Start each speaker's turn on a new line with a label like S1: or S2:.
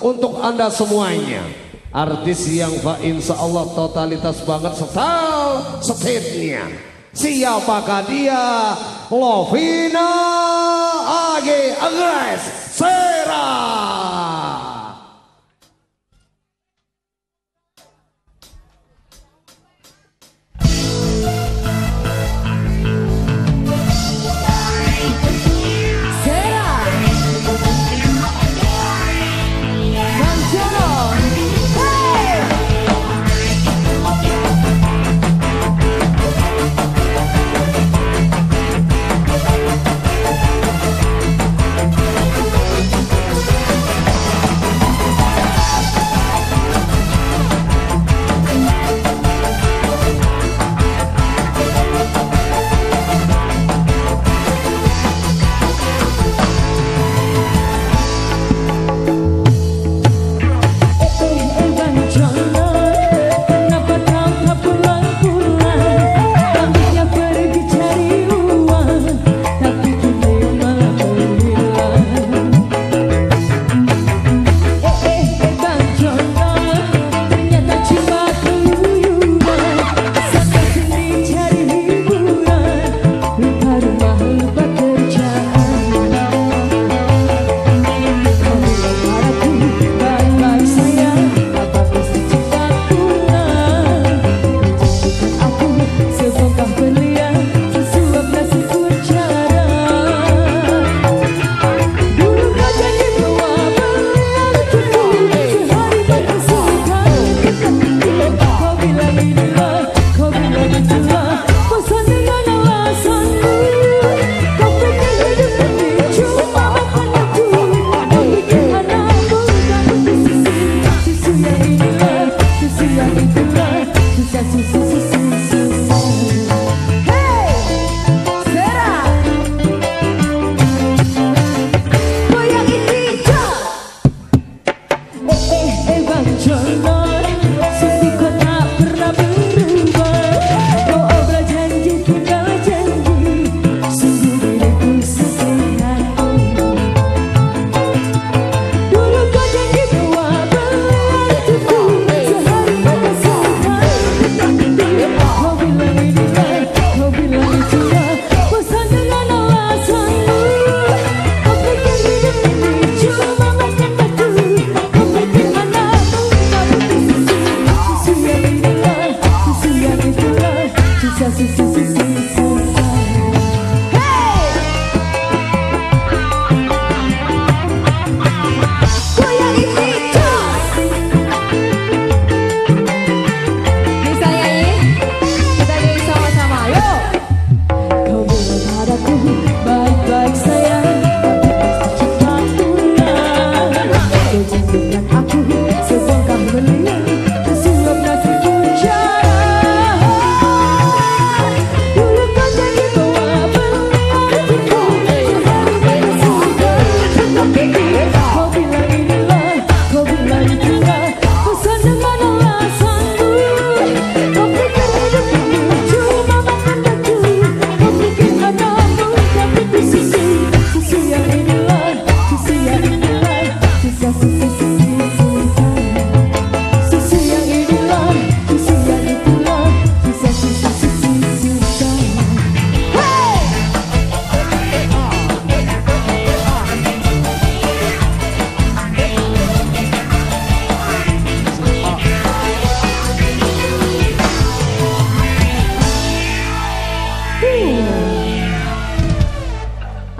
S1: untuk anda semuanya. Artis yang Pak Insya Allah totalitas banget setel setitnya siapakah dia? Lovina Agi Agres Serah